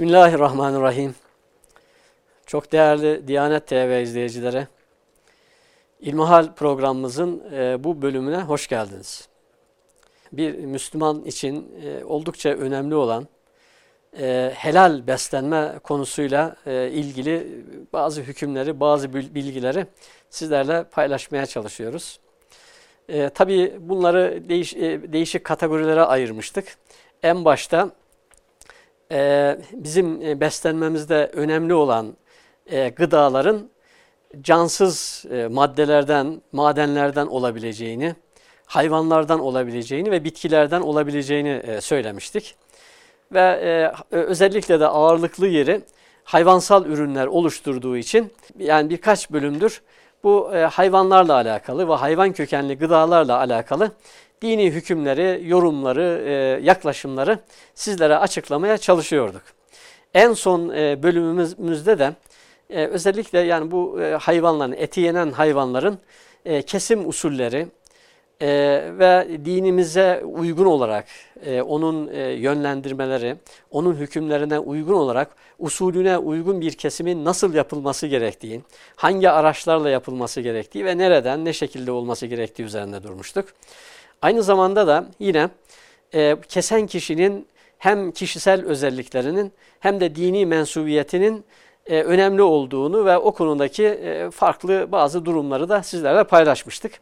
Bismillahirrahmanirrahim. Çok değerli Diyanet TV izleyicileri, İlmihal programımızın e, bu bölümüne hoş geldiniz. Bir Müslüman için e, oldukça önemli olan e, helal beslenme konusuyla ilgili bazı hükümleri, bazı bilgileri sizlerle paylaşmaya çalışıyoruz. Tabii bunları değiş, değişik kategorilere ayırmıştık. En başta e, bizim beslenmemizde önemli olan e, gıdaların cansız e, maddelerden, madenlerden olabileceğini, hayvanlardan olabileceğini ve bitkilerden olabileceğini e, söylemiştik. Ve e, özellikle de ağırlıklı yeri hayvansal ürünler oluşturduğu için yani birkaç bölümdür bu e, hayvanlarla alakalı ve hayvan kökenli gıdalarla alakalı dini hükümleri, yorumları, e, yaklaşımları sizlere açıklamaya çalışıyorduk. En son e, bölümümüzde de e, özellikle yani bu hayvanların, eti yenen hayvanların kesim usulleri ve dinimize uygun olarak onun yönlendirmeleri, onun hükümlerine uygun olarak usulüne uygun bir kesimin nasıl yapılması gerektiği, hangi araçlarla yapılması gerektiği ve nereden, ne şekilde olması gerektiği üzerinde durmuştuk. Aynı zamanda da yine e, kesen kişinin hem kişisel özelliklerinin hem de dini mensubiyetinin e, önemli olduğunu ve o konudaki e, farklı bazı durumları da sizlerle paylaşmıştık.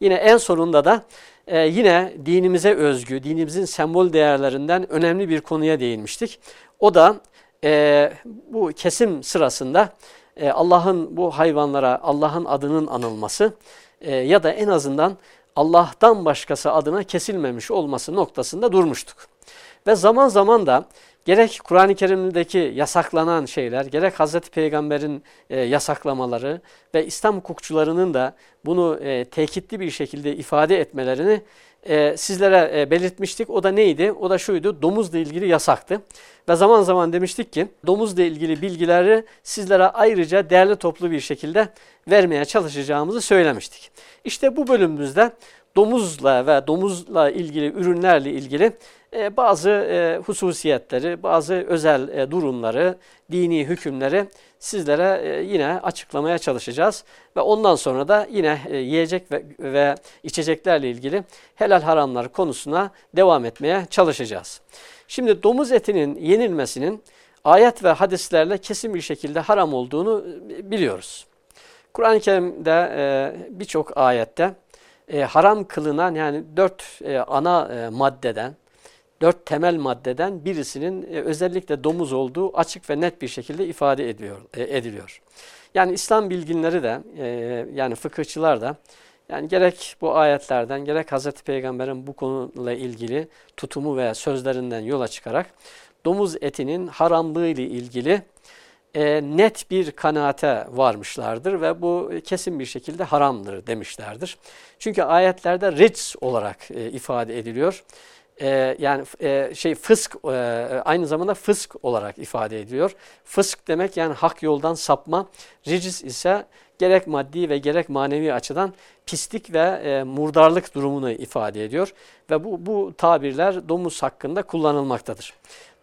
Yine en sonunda da e, yine dinimize özgü, dinimizin sembol değerlerinden önemli bir konuya değinmiştik. O da e, bu kesim sırasında e, Allah'ın bu hayvanlara Allah'ın adının anılması e, ya da en azından Allah'tan başkası adına kesilmemiş olması noktasında durmuştuk. Ve zaman zaman da gerek Kur'an-ı Kerim'deki yasaklanan şeyler, gerek Hz. Peygamber'in e, yasaklamaları ve İslam hukukçularının da bunu e, tekitli bir şekilde ifade etmelerini e, sizlere e, belirtmiştik. O da neydi? O da şuydu, domuzla ilgili yasaktı. Ve zaman zaman demiştik ki domuzla ilgili bilgileri sizlere ayrıca değerli toplu bir şekilde vermeye çalışacağımızı söylemiştik. İşte bu bölümümüzde domuzla ve domuzla ilgili ürünlerle ilgili e, bazı e, hususiyetleri, bazı özel e, durumları, dini hükümleri sizlere yine açıklamaya çalışacağız. Ve ondan sonra da yine yiyecek ve, içeceklerle ilgili helal haramlar konusuna devam etmeye çalışacağız. Şimdi domuz etinin yenilmesinin ayet ve hadislerle kesin bir şekilde haram olduğunu biliyoruz. Kur'an-ı Kerim'de birçok ayette haram kılınan yani dört ana maddeden, dört temel maddeden birisinin e, özellikle domuz olduğu açık ve net bir şekilde ifade ediyor, e, ediliyor. Yani İslam bilginleri de e, yani fıkıhçılar da yani gerek bu ayetlerden gerek Hz. Peygamber'in bu konuyla ilgili tutumu ve sözlerinden yola çıkarak domuz etinin haramlığı ile ilgili net bir kanaate varmışlardır ve bu kesin bir şekilde haramdır demişlerdir. Çünkü ayetlerde rics olarak ifade ediliyor. E, yani e, şey fısk e, aynı zamanda fısk olarak ifade ediliyor. Fısk demek yani hak yoldan sapma. Ricis ise gerek maddi ve gerek manevi açıdan pislik ve e, murdarlık durumunu ifade ediyor. Ve bu, bu tabirler domuz hakkında kullanılmaktadır.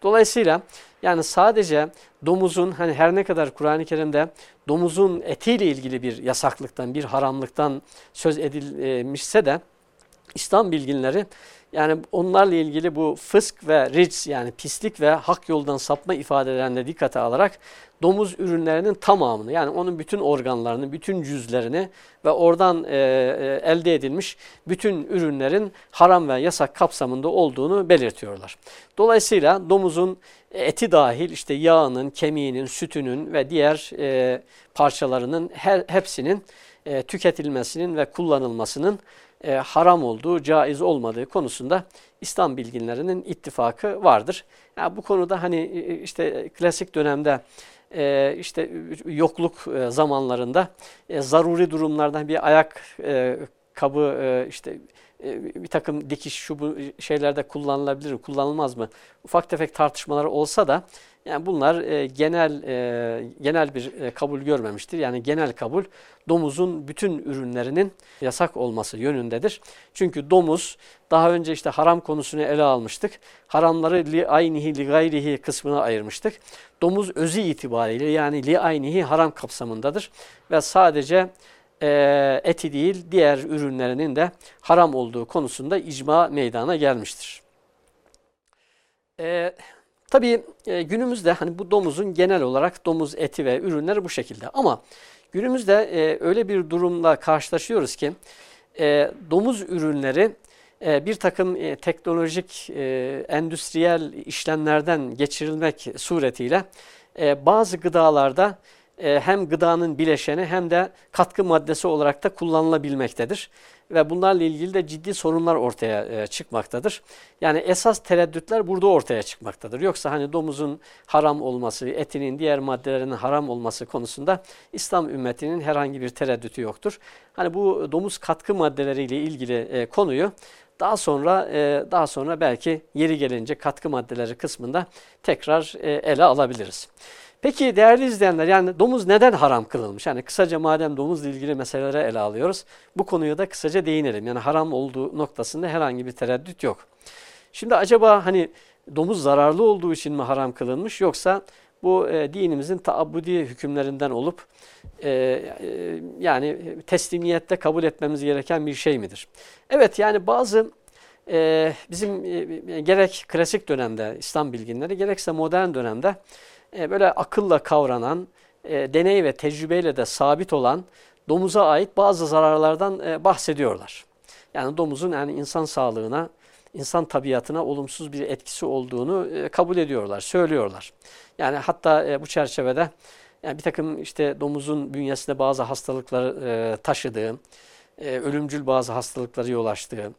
Dolayısıyla yani sadece domuzun hani her ne kadar Kur'an-ı Kerim'de domuzun etiyle ilgili bir yasaklıktan, bir haramlıktan söz edilmişse de İslam bilginleri yani onlarla ilgili bu fısk ve rics yani pislik ve hak yoldan sapma ifadelerine dikkate alarak domuz ürünlerinin tamamını yani onun bütün organlarını, bütün cüzlerini ve oradan e, e, elde edilmiş bütün ürünlerin haram ve yasak kapsamında olduğunu belirtiyorlar. Dolayısıyla domuzun eti dahil işte yağının, kemiğinin, sütünün ve diğer e, parçalarının her, hepsinin e, tüketilmesinin ve kullanılmasının e, haram olduğu, caiz olmadığı konusunda İslam bilginlerinin ittifakı vardır. Yani bu konuda hani e, işte klasik dönemde e, işte yokluk e, zamanlarında e, zaruri durumlardan bir ayak e, kabı e, işte e, bir takım dikiş şu bu şeylerde kullanılabilir, kullanılmaz mı? Ufak tefek tartışmalar olsa da Yani bunlar e, genel e, genel bir e, kabul görmemiştir. Yani genel kabul domuzun bütün ürünlerinin yasak olması yönündedir. Çünkü domuz daha önce işte haram konusunu ele almıştık. Haramları li aynihi li gayrihi kısmına ayırmıştık. Domuz özü itibariyle yani li aynihi haram kapsamındadır ve sadece e, eti değil diğer ürünlerinin de haram olduğu konusunda icma meydana gelmiştir. E, tabii e, günümüzde hani bu domuzun genel olarak domuz eti ve ürünleri bu şekilde. Ama günümüzde e, öyle bir durumla karşılaşıyoruz ki e, domuz ürünleri e, bir takım e, teknolojik, e, endüstriyel işlemlerden geçirilmek suretiyle e, bazı gıdalarda e, hem gıdanın bileşeni hem de katkı maddesi olarak da kullanılabilmektedir. Ve bunlarla ilgili de ciddi sorunlar ortaya e, çıkmaktadır. Yani esas tereddütler burada ortaya çıkmaktadır. Yoksa hani domuzun haram olması, etinin diğer maddelerinin haram olması konusunda İslam ümmetinin herhangi bir tereddütü yoktur. Hani bu domuz katkı maddeleriyle ilgili e, konuyu daha sonra daha sonra belki yeri gelince katkı maddeleri kısmında tekrar ele alabiliriz. Peki değerli izleyenler yani domuz neden haram kılınmış? Yani kısaca madem domuzla ilgili meselelere ele alıyoruz bu konuyu da kısaca değinelim. Yani haram olduğu noktasında herhangi bir tereddüt yok. Şimdi acaba hani domuz zararlı olduğu için mi haram kılınmış yoksa bu e, dinimizin taabbudi hükümlerinden olup e, e, yani teslimiyette kabul etmemiz gereken bir şey midir? Evet yani bazı e, bizim e, gerek klasik dönemde İslam bilginleri gerekse modern dönemde e, böyle akılla kavranan, e, deney ve tecrübeyle de sabit olan domuza ait bazı zararlardan e, bahsediyorlar. Yani domuzun yani insan sağlığına, insan tabiatına olumsuz bir etkisi olduğunu kabul ediyorlar, söylüyorlar. Yani hatta bu çerçevede yani bir takım işte domuzun bünyesinde bazı hastalıkları taşıdığı, ölümcül bazı hastalıkları yol açtığı,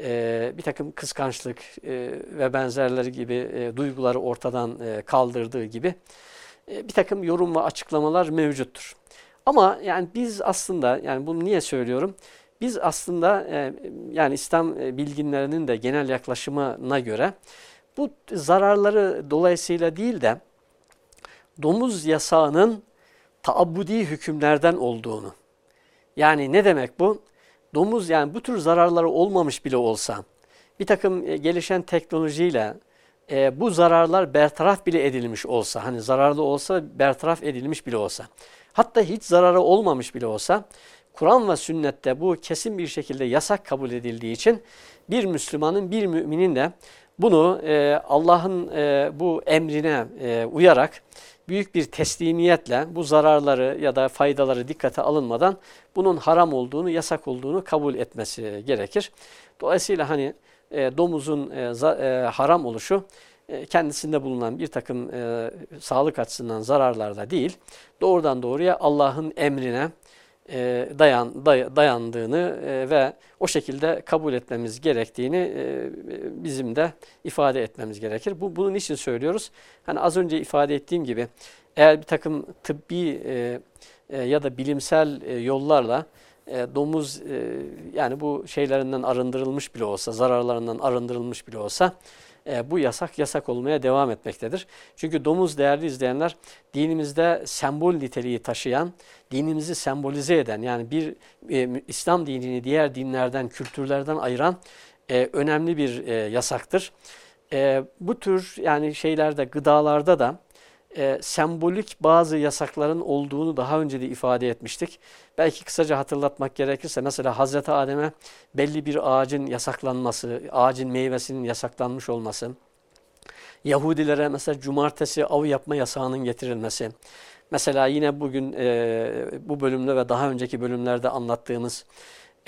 e, bir takım kıskançlık e, ve benzerleri gibi e, duyguları ortadan e, kaldırdığı gibi e, bir takım yorum ve açıklamalar mevcuttur. Ama yani biz aslında yani bunu niye söylüyorum? Biz aslında e, yani İslam e, bilginlerinin de genel yaklaşımına göre bu zararları dolayısıyla değil de domuz yasağının taabbudi hükümlerden olduğunu. Yani ne demek bu? Domuz yani bu tür zararları olmamış bile olsa bir takım e, gelişen teknolojiyle e, bu zararlar bertaraf bile edilmiş olsa hani zararlı olsa bertaraf edilmiş bile olsa hatta hiç zararı olmamış bile olsa Kur'an ve sünnette bu kesin bir şekilde yasak kabul edildiği için bir Müslümanın bir müminin de bunu e, Allah'ın e, bu emrine e, uyarak büyük bir teslimiyetle bu zararları ya da faydaları dikkate alınmadan bunun haram olduğunu, yasak olduğunu kabul etmesi gerekir. Dolayısıyla hani e, domuzun e, e, haram oluşu e, kendisinde bulunan bir takım e, sağlık açısından zararlarda değil, doğrudan doğruya Allah'ın emrine, e, dayan, day, dayandığını e, ve o şekilde kabul etmemiz gerektiğini e, bizim de ifade etmemiz gerekir. Bu Bunun için söylüyoruz. Hani az önce ifade ettiğim gibi eğer bir takım tıbbi e, ya da bilimsel yollarla domuz yani bu şeylerinden arındırılmış bile olsa, zararlarından arındırılmış bile olsa bu yasak yasak olmaya devam etmektedir. Çünkü domuz değerli izleyenler dinimizde sembol niteliği taşıyan, dinimizi sembolize eden yani bir e, İslam dinini diğer dinlerden, kültürlerden ayıran e, önemli bir e, yasaktır. E, bu tür yani şeylerde gıdalarda da e, sembolik bazı yasakların olduğunu daha önce de ifade etmiştik. Belki kısaca hatırlatmak gerekirse mesela Hazreti Adem'e belli bir ağacın yasaklanması, ağacın meyvesinin yasaklanmış olması, Yahudilere mesela cumartesi av yapma yasağının getirilmesi, mesela yine bugün e, bu bölümde ve daha önceki bölümlerde anlattığımız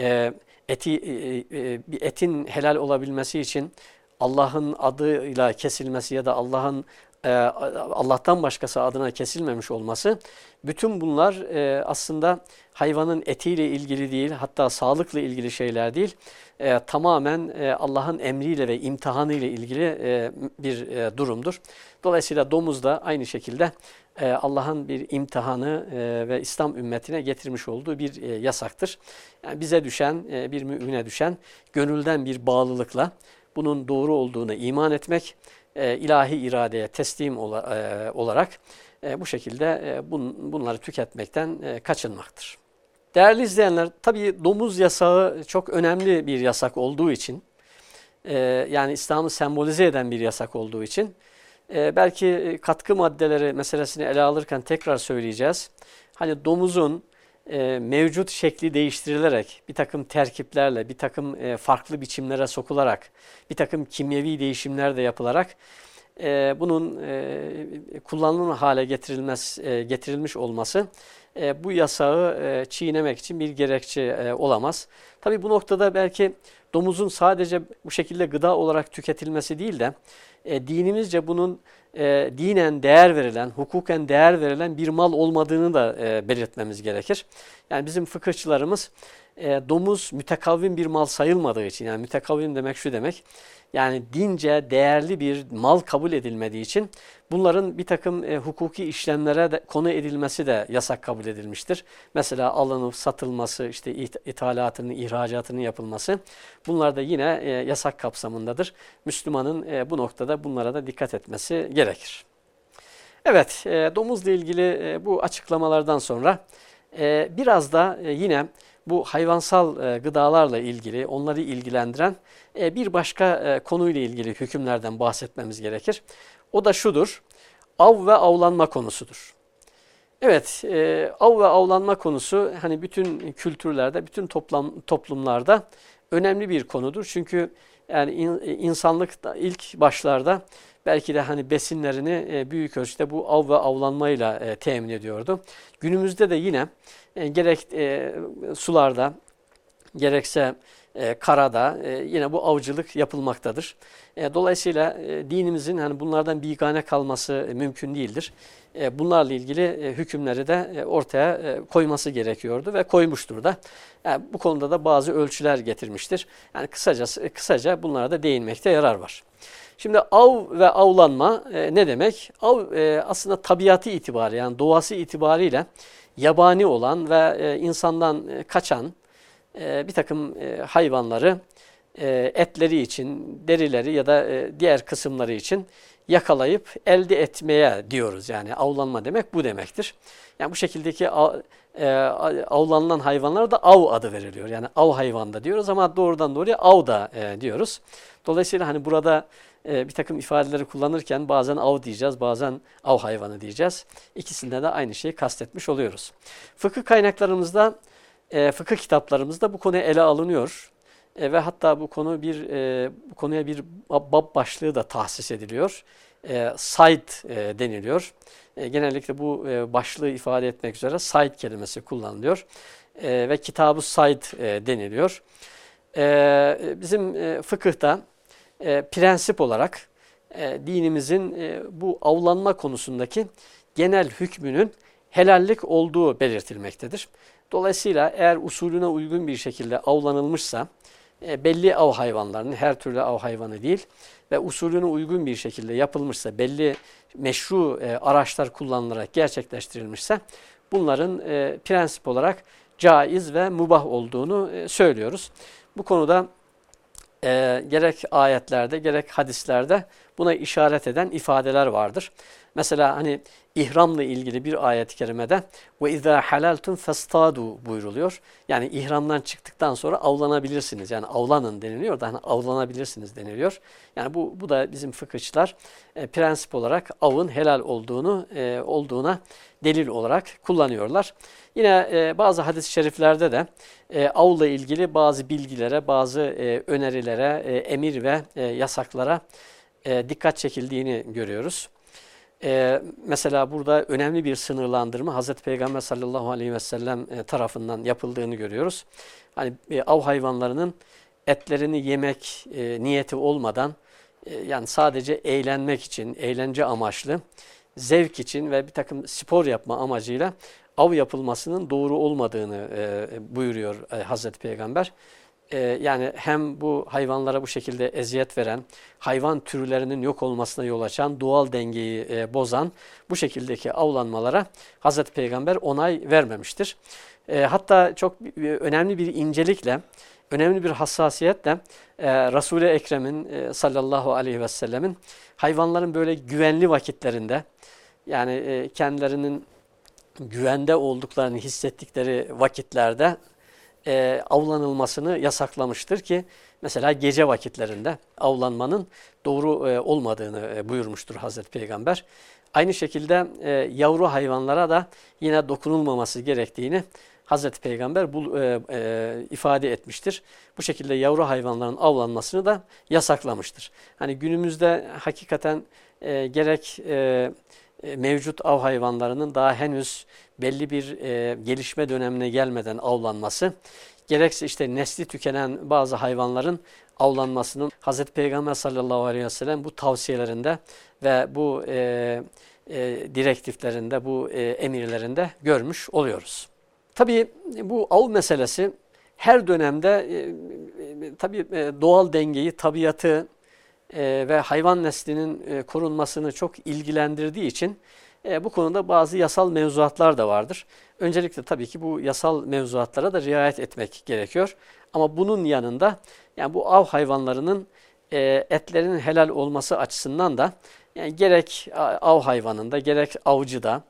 e, eti, e, e, etin helal olabilmesi için Allah'ın adıyla kesilmesi ya da Allah'ın e, Allah'tan başkası adına kesilmemiş olması bütün bunlar e, aslında hayvanın etiyle ilgili değil hatta sağlıkla ilgili şeyler değil e, tamamen Allah'ın emriyle ve imtihanıyla ilgili bir durumdur. Dolayısıyla domuz da aynı şekilde Allah'ın bir imtihanı ve İslam ümmetine getirmiş olduğu bir yasaktır. Yani bize düşen, bir mümine düşen gönülden bir bağlılıkla bunun doğru olduğuna iman etmek, e, ilahi iradeye teslim ola, e, olarak e, bu şekilde e, bun, bunları tüketmekten e, kaçınmaktır. Değerli izleyenler, tabii domuz yasağı çok önemli bir yasak olduğu için, e, yani İslam'ı sembolize eden bir yasak olduğu için, e, belki katkı maddeleri meselesini ele alırken tekrar söyleyeceğiz. Hani domuzun e, mevcut şekli değiştirilerek, bir takım terkiplerle, bir takım e, farklı biçimlere sokularak, bir takım kimyevi değişimler de yapılarak e, bunun e, kullanılan hale getirilmez, e, getirilmiş olması e, bu yasağı e, çiğnemek için bir gerekçe e, olamaz. Tabi bu noktada belki domuzun sadece bu şekilde gıda olarak tüketilmesi değil de e, dinimizce bunun e, dinen değer verilen, hukuken değer verilen bir mal olmadığını da e, belirtmemiz gerekir. Yani bizim fıkıhçılarımız e, domuz mütekavvim bir mal sayılmadığı için, yani mütekavvim demek şu demek, yani dince değerli bir mal kabul edilmediği için bunların bir takım e, hukuki işlemlere de, konu edilmesi de yasak kabul edilmiştir. Mesela alınıp satılması, işte it ithalatının, ihracatının yapılması bunlar da yine e, yasak kapsamındadır. Müslümanın e, bu noktada bunlara da dikkat etmesi gerekir. Evet, e, domuzla ilgili e, bu açıklamalardan sonra e, biraz da e, yine bu hayvansal e, gıdalarla ilgili, onları ilgilendiren e, bir başka e, konuyla ilgili hükümlerden bahsetmemiz gerekir. O da şudur, av ve avlanma konusudur. Evet, av ve avlanma konusu hani bütün kültürlerde, bütün toplam, toplumlarda önemli bir konudur. Çünkü yani in, insanlık ilk başlarda belki de hani besinlerini büyük ölçüde bu av ve avlanmayla temin ediyordu. Günümüzde de yine e, gerek e, sularda gerekse e, karada e, yine bu avcılık yapılmaktadır. E, dolayısıyla e, dinimizin hani bunlardan bigane kalması e, mümkün değildir. E, bunlarla ilgili e, hükümleri de e, ortaya e, koyması gerekiyordu ve koymuştur da. Yani bu konuda da bazı ölçüler getirmiştir. Yani kısacası kısaca bunlara da değinmekte yarar var. Şimdi av ve avlanma e, ne demek? Av e, aslında tabiatı itibariyle yani doğası itibariyle yabani olan ve e, insandan e, kaçan e, bir takım e, hayvanları e, etleri için, derileri ya da e, diğer kısımları için yakalayıp elde etmeye diyoruz. Yani avlanma demek bu demektir. Yani bu şekildeki av, e, avlanılan hayvanlara da av adı veriliyor. Yani av hayvan da diyoruz ama doğrudan doğruya av da e, diyoruz. Dolayısıyla hani burada e, bir takım ifadeleri kullanırken bazen av diyeceğiz, bazen av hayvanı diyeceğiz. İkisinde de aynı şeyi kastetmiş oluyoruz. Fıkıh kaynaklarımızda, e, fıkıh kitaplarımızda bu konu ele alınıyor. E, ve hatta bu konu bir e, bu konuya bir bab başlığı da tahsis ediliyor. E, said e, deniliyor. E, genellikle bu e, başlığı ifade etmek üzere said kelimesi kullanılıyor. E, ve kitabı said e, deniliyor. E, bizim e, fıkıhta e, prensip olarak e, dinimizin e, bu avlanma konusundaki genel hükmünün helallik olduğu belirtilmektedir. Dolayısıyla eğer usulüne uygun bir şekilde avlanılmışsa e, belli av hayvanlarının her türlü av hayvanı değil ve usulüne uygun bir şekilde yapılmışsa belli meşru e, araçlar kullanılarak gerçekleştirilmişse bunların e, prensip olarak caiz ve mubah olduğunu e, söylüyoruz. Bu konuda e, gerek ayetlerde gerek hadislerde buna işaret eden ifadeler vardır. Mesela hani ihramla ilgili bir ayet-i kerimede ve izâ halaltum festadu buyruluyor. Yani ihramdan çıktıktan sonra avlanabilirsiniz. Yani avlanın deniliyor da hani avlanabilirsiniz deniliyor. Yani bu bu da bizim fıkıhçılar e, prensip olarak avın helal olduğunu e, olduğuna delil olarak kullanıyorlar. Yine e, bazı hadis-i şeriflerde de e, avla ilgili bazı bilgilere, bazı e, önerilere, e, emir ve e, yasaklara e, dikkat çekildiğini görüyoruz. E, mesela burada önemli bir sınırlandırma Hazreti Peygamber sallallahu aleyhi ve sellem e, tarafından yapıldığını görüyoruz. Hani e, av hayvanlarının etlerini yemek e, niyeti olmadan e, yani sadece eğlenmek için, eğlence amaçlı, zevk için ve bir takım spor yapma amacıyla av yapılmasının doğru olmadığını e, buyuruyor e, Hazreti Peygamber e, yani hem bu hayvanlara bu şekilde eziyet veren, hayvan türlerinin yok olmasına yol açan, doğal dengeyi e, bozan bu şekildeki avlanmalara Hazreti Peygamber onay vermemiştir. E, hatta çok önemli bir incelikle önemli bir hassasiyetle e, Resul-i Ekrem'in e, sallallahu aleyhi ve sellemin hayvanların böyle güvenli vakitlerinde yani e, kendilerinin güvende olduklarını hissettikleri vakitlerde e, avlanılmasını yasaklamıştır ki mesela gece vakitlerinde avlanmanın doğru e, olmadığını e, buyurmuştur Hazreti Peygamber. Aynı şekilde e, yavru hayvanlara da yine dokunulmaması gerektiğini Hazreti Peygamber bu e, e, ifade etmiştir. Bu şekilde yavru hayvanların avlanmasını da yasaklamıştır. Hani günümüzde hakikaten e, gerek e, e mevcut av hayvanlarının daha henüz belli bir e, gelişme dönemine gelmeden avlanması, gerekse işte nesli tükenen bazı hayvanların avlanmasının Hz. Peygamber sallallahu aleyhi ve sellem bu tavsiyelerinde ve bu e, e, direktiflerinde, bu e, emirlerinde görmüş oluyoruz. Tabii bu av meselesi her dönemde e, e, tabii e, doğal dengeyi, tabiatı e, ve hayvan neslinin e, korunmasını çok ilgilendirdiği için e, bu konuda bazı yasal mevzuatlar da vardır. Öncelikle tabii ki bu yasal mevzuatlara da riayet etmek gerekiyor. Ama bunun yanında yani bu av hayvanlarının e, etlerinin helal olması açısından da yani gerek av hayvanında gerek avcıda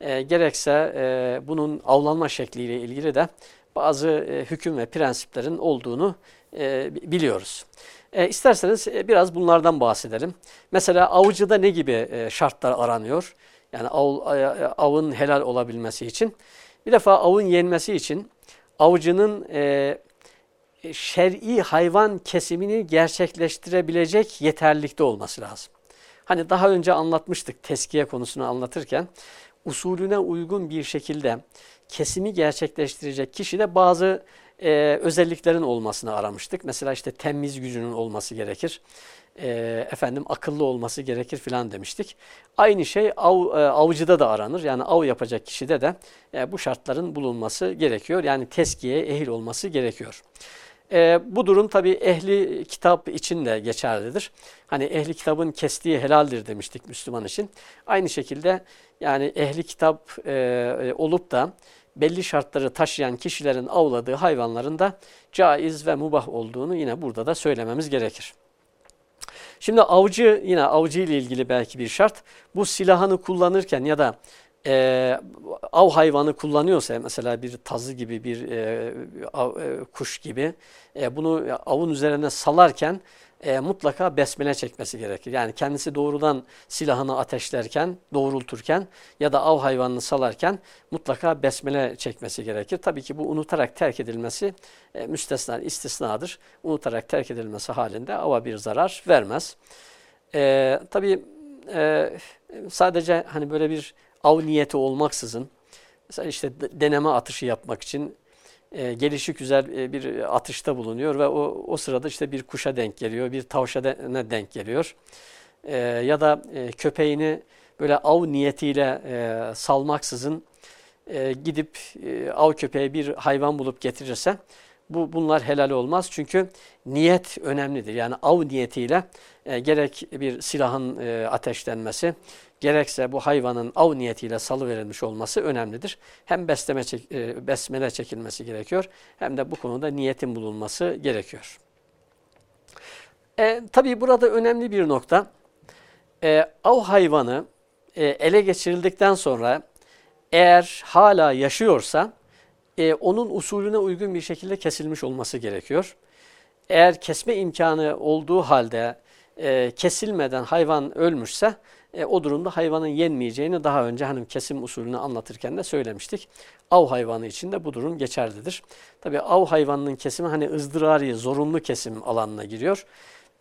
e, gerekse e, bunun avlanma şekliyle ilgili de bazı e, hüküm ve prensiplerin olduğunu e, biliyoruz. E, isterseniz e, biraz bunlardan bahsedelim. Mesela avcıda ne gibi e, şartlar aranıyor? Yani av, avın helal olabilmesi için. Bir defa avın yenmesi için avcının e, şer'i hayvan kesimini gerçekleştirebilecek yeterlikte olması lazım. Hani daha önce anlatmıştık teskiye konusunu anlatırken usulüne uygun bir şekilde kesimi gerçekleştirecek kişide bazı e, özelliklerin olmasını aramıştık. Mesela işte temiz gücünün olması gerekir. E, efendim akıllı olması gerekir filan demiştik. Aynı şey av, e, avcıda da aranır. Yani av yapacak kişide de e, bu şartların bulunması gerekiyor. Yani teskiye ehil olması gerekiyor. E, bu durum tabi ehli kitap için de geçerlidir. Hani ehli kitabın kestiği helaldir demiştik Müslüman için. Aynı şekilde yani ehli kitap e, e, olup da belli şartları taşıyan kişilerin avladığı hayvanların da caiz ve mubah olduğunu yine burada da söylememiz gerekir. Şimdi avcı yine avcı ile ilgili belki bir şart bu silahını kullanırken ya da e, av hayvanı kullanıyorsa mesela bir tazı gibi bir e, av, e, kuş gibi e, bunu avın üzerine salarken e, mutlaka besmele çekmesi gerekir. Yani kendisi doğrudan silahını ateşlerken, doğrulturken ya da av hayvanını salarken mutlaka besmele çekmesi gerekir. Tabii ki bu unutarak terk edilmesi e, müstesna, istisnadır. Unutarak terk edilmesi halinde ava bir zarar vermez. E, tabii e, sadece hani böyle bir av niyeti olmaksızın işte deneme atışı yapmak için e, gelişi güzel e, bir atışta bulunuyor ve o, o sırada işte bir kuşa denk geliyor, bir tavşana denk geliyor. E, ya da e, köpeğini böyle av niyetiyle e, salmaksızın e, gidip e, av köpeği bir hayvan bulup getirirse bu bunlar helal olmaz. Çünkü niyet önemlidir. Yani av niyetiyle e, gerek bir silahın e, ateşlenmesi, gerekse bu hayvanın av niyetiyle salı verilmiş olması önemlidir. Hem besleme çek, e, besmele çekilmesi gerekiyor hem de bu konuda niyetin bulunması gerekiyor. E, tabii burada önemli bir nokta. E, av hayvanı e, ele geçirildikten sonra eğer hala yaşıyorsa e, onun usulüne uygun bir şekilde kesilmiş olması gerekiyor. Eğer kesme imkanı olduğu halde e, kesilmeden hayvan ölmüşse e, o durumda hayvanın yenmeyeceğini daha önce hanım kesim usulünü anlatırken de söylemiştik. Av hayvanı için de bu durum geçerlidir. Tabi av hayvanının kesimi hani ızdırari, zorunlu kesim alanına giriyor.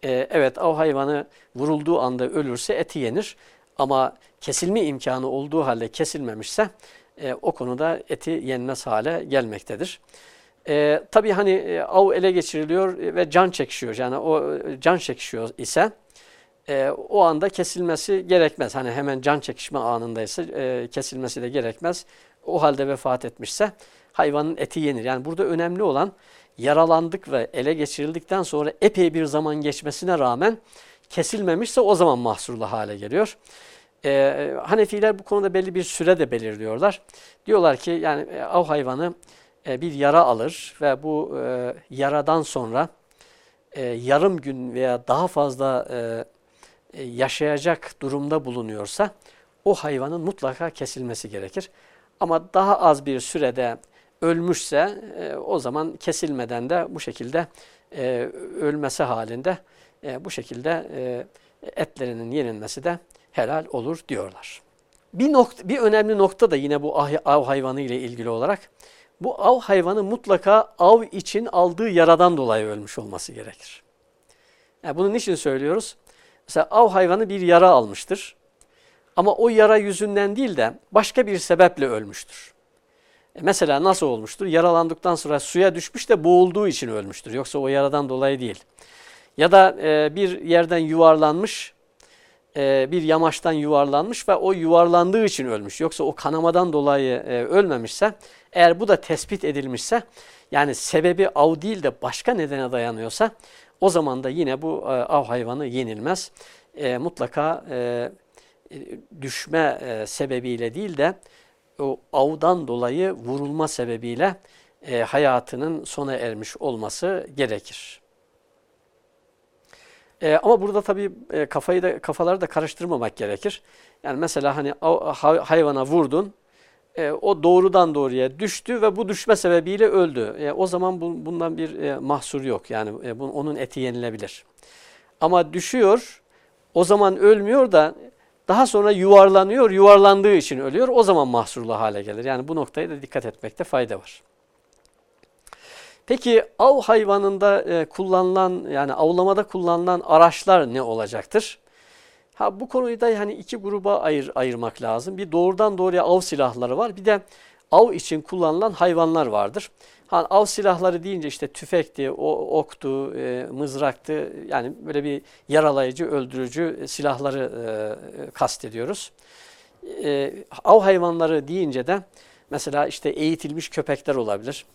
E, evet av hayvanı vurulduğu anda ölürse eti yenir. Ama kesilme imkanı olduğu halde kesilmemişse e, o konuda eti yenmez hale gelmektedir. E, tabii hani e, av ele geçiriliyor ve can çekişiyor. Yani o e, can çekişiyor ise e, o anda kesilmesi gerekmez. Hani hemen can çekişme anındaysa e, kesilmesi de gerekmez. O halde vefat etmişse hayvanın eti yenir. Yani burada önemli olan yaralandık ve ele geçirildikten sonra epey bir zaman geçmesine rağmen kesilmemişse o zaman mahsurlu hale geliyor. Ee, Hanefiler bu konuda belli bir süre de belirliyorlar. Diyorlar ki yani e, av hayvanı e, bir yara alır ve bu e, yaradan sonra e, yarım gün veya daha fazla e, e, yaşayacak durumda bulunuyorsa o hayvanın mutlaka kesilmesi gerekir. Ama daha az bir sürede ölmüşse e, o zaman kesilmeden de bu şekilde e, ölmesi halinde e, bu şekilde e, etlerinin yenilmesi de helal olur diyorlar. Bir, nokta, bir önemli nokta da yine bu av hayvanı ile ilgili olarak bu av hayvanı mutlaka av için aldığı yaradan dolayı ölmüş olması gerekir. Yani bunu niçin söylüyoruz? Mesela av hayvanı bir yara almıştır. Ama o yara yüzünden değil de başka bir sebeple ölmüştür. E mesela nasıl olmuştur? Yaralandıktan sonra suya düşmüş de boğulduğu için ölmüştür. Yoksa o yaradan dolayı değil. Ya da e, bir yerden yuvarlanmış, e, bir yamaçtan yuvarlanmış ve o yuvarlandığı için ölmüş. Yoksa o kanamadan dolayı e, ölmemişse, eğer bu da tespit edilmişse, yani sebebi av değil de başka nedene dayanıyorsa, o zaman da yine bu e, av hayvanı yenilmez. Mutlaka düşme sebebiyle değil de o avdan dolayı vurulma sebebiyle hayatının sona ermiş olması gerekir. E, ama burada tabii e, kafayı da kafaları da karıştırmamak gerekir. Yani mesela hani hayvana vurdun, e, o doğrudan doğruya düştü ve bu düşme sebebiyle öldü. E, o zaman bu, bundan bir e, mahsur yok. Yani e, bu, onun eti yenilebilir. Ama düşüyor, o zaman ölmüyor da daha sonra yuvarlanıyor, yuvarlandığı için ölüyor. O zaman mahsurlu hale gelir. Yani bu noktaya da dikkat etmekte fayda var. Peki av hayvanında e, kullanılan yani avlamada kullanılan araçlar ne olacaktır? Ha bu konuyu da hani iki gruba ayır, ayırmak lazım. Bir doğrudan doğruya av silahları var. Bir de av için kullanılan hayvanlar vardır. Ha, av silahları deyince işte tüfekti, o, oktu, e, mızraktı yani böyle bir yaralayıcı, öldürücü silahları e, kastediyoruz. E, av hayvanları deyince de mesela işte eğitilmiş köpekler olabilir.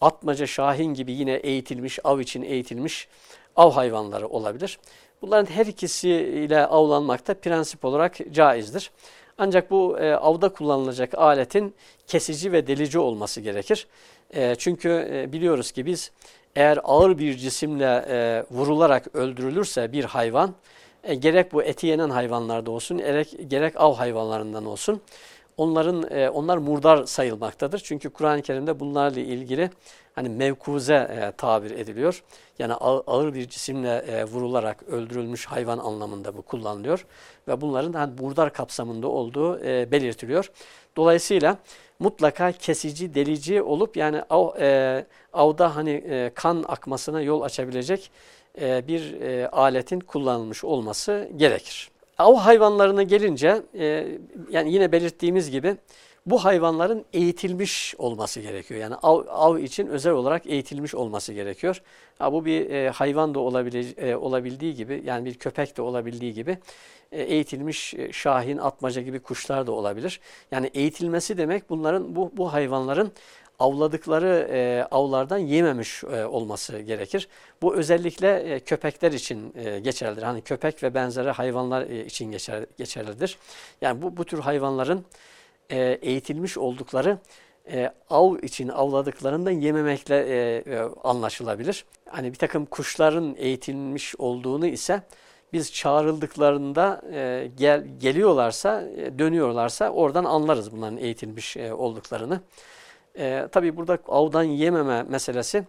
Atmaca, şahin gibi yine eğitilmiş, av için eğitilmiş av hayvanları olabilir. Bunların her ikisiyle avlanmak da prensip olarak caizdir. Ancak bu e, avda kullanılacak aletin kesici ve delici olması gerekir. E, çünkü e, biliyoruz ki biz eğer ağır bir cisimle e, vurularak öldürülürse bir hayvan, e, gerek bu eti yenen hayvanlarda olsun, gerek, gerek av hayvanlarından olsun, onların e, onlar murdar sayılmaktadır. Çünkü Kur'an-ı Kerim'de bunlarla ilgili hani mevkuze e, tabir ediliyor. Yani ağır bir cisimle e, vurularak öldürülmüş hayvan anlamında bu kullanılıyor ve bunların hani murdar kapsamında olduğu e, belirtiliyor. Dolayısıyla mutlaka kesici, delici olup yani av, e, avda hani e, kan akmasına yol açabilecek e, bir e, aletin kullanılmış olması gerekir. Av hayvanlarına gelince e, yani yine belirttiğimiz gibi bu hayvanların eğitilmiş olması gerekiyor. Yani av, av için özel olarak eğitilmiş olması gerekiyor. Ha, bu bir e, hayvan da olabile, e, olabildiği gibi yani bir köpek de olabildiği gibi e, eğitilmiş e, şahin, atmaca gibi kuşlar da olabilir. Yani eğitilmesi demek bunların bu, bu hayvanların avladıkları e, avlardan yememiş e, olması gerekir. Bu özellikle e, köpekler için e, geçerlidir. Hani köpek ve benzeri hayvanlar e, için geçer, geçerlidir. Yani bu, bu tür hayvanların e, eğitilmiş oldukları e, av için avladıklarından yememekle e, e, anlaşılabilir. Hani bir takım kuşların eğitilmiş olduğunu ise biz çağrıldıklarında e, gel, geliyorlarsa, e, dönüyorlarsa oradan anlarız bunların eğitilmiş e, olduklarını. E, tabii burada avdan yememe meselesi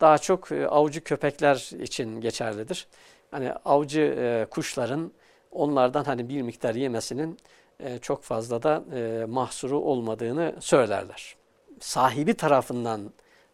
daha çok e, avcı köpekler için geçerlidir. Hani avcı e, kuşların onlardan hani bir miktar yemesinin e, çok fazla da e, mahsuru olmadığını söylerler. Sahibi tarafından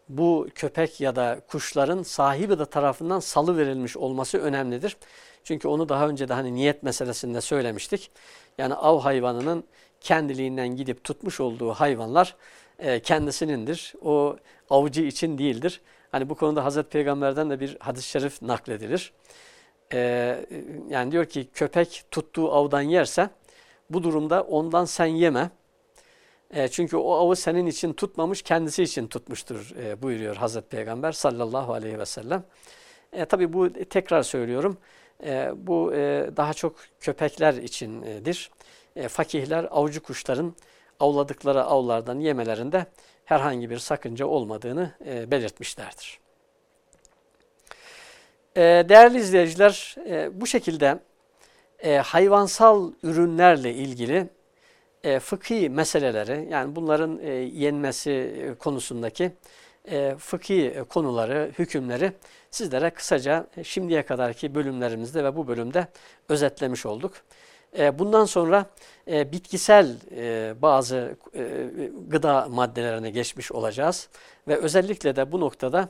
bu köpek ya da kuşların sahibi de tarafından salı verilmiş olması önemlidir. Çünkü onu daha önce de hani niyet meselesinde söylemiştik. Yani av hayvanının kendiliğinden gidip tutmuş olduğu hayvanlar e, kendisinindir. O avcı için değildir. Hani bu konuda Hazreti Peygamber'den de bir hadis-i şerif nakledilir. E, yani diyor ki köpek tuttuğu avdan yerse bu durumda ondan sen yeme. E, çünkü o avı senin için tutmamış, kendisi için tutmuştur e, buyuruyor Hazreti Peygamber sallallahu aleyhi ve sellem. E, Tabi bu tekrar söylüyorum. E, bu e, daha çok köpekler içindir. E, fakihler avcı kuşların avladıkları avlardan yemelerinde herhangi bir sakınca olmadığını e, belirtmişlerdir. E, değerli izleyiciler, e, bu şekilde e, hayvansal ürünlerle ilgili e, fıkhi meseleleri, yani bunların e, yenmesi e, konusundaki e, fıkhi konuları, hükümleri sizlere kısaca şimdiye kadarki bölümlerimizde ve bu bölümde özetlemiş olduk. E, bundan sonra e, bitkisel e, bazı gıda maddelerine geçmiş olacağız ve özellikle de bu noktada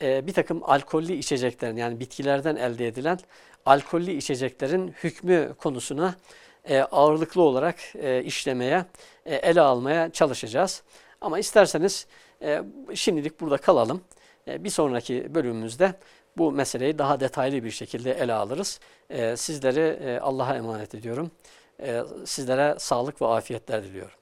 bir takım alkollü içeceklerin yani bitkilerden elde edilen alkollü içeceklerin hükmü konusuna ağırlıklı olarak işlemeye, ele almaya çalışacağız. Ama isterseniz şimdilik burada kalalım. Bir sonraki bölümümüzde bu meseleyi daha detaylı bir şekilde ele alırız. E, sizleri Allah'a emanet ediyorum. E, sizlere sağlık ve afiyetler diliyorum.